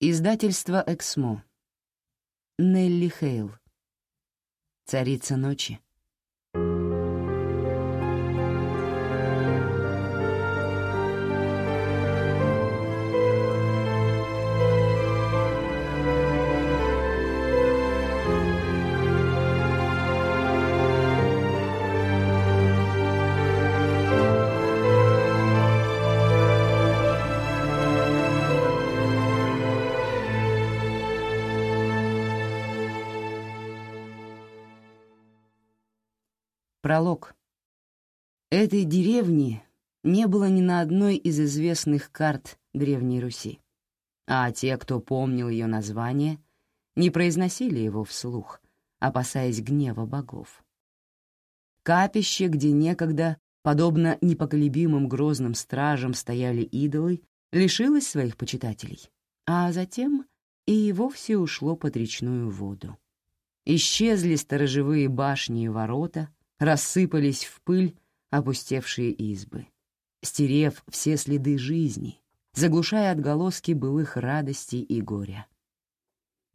Издательство «Эксмо». Нелли Хейл. «Царица ночи». Пролог. Этой деревни не было ни на одной из известных карт Древней Руси, а те, кто помнил ее название, не произносили его вслух, опасаясь гнева богов. Капище, где некогда, подобно непоколебимым грозным стражам, стояли идолы, лишилось своих почитателей, а затем и вовсе ушло под речную воду. Исчезли сторожевые башни и ворота — рассыпались в пыль опустевшие избы, стерев все следы жизни, заглушая отголоски былых радостей и горя.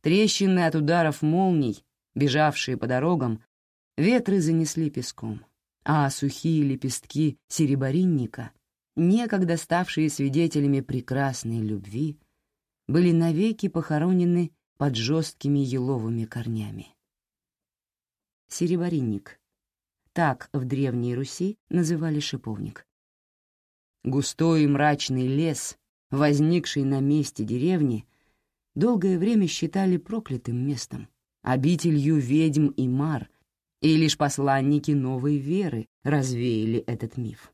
Трещины от ударов молний, бежавшие по дорогам, ветры занесли песком, а сухие лепестки сереборинника, некогда ставшие свидетелями прекрасной любви, были навеки похоронены под жесткими еловыми корнями. Сереборинник так в Древней Руси называли шиповник. Густой и мрачный лес, возникший на месте деревни, долгое время считали проклятым местом, обителью ведьм и мар, и лишь посланники новой веры развеяли этот миф.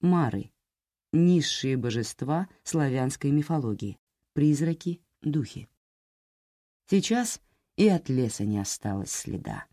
Мары — низшие божества славянской мифологии, призраки, духи. Сейчас и от леса не осталось следа.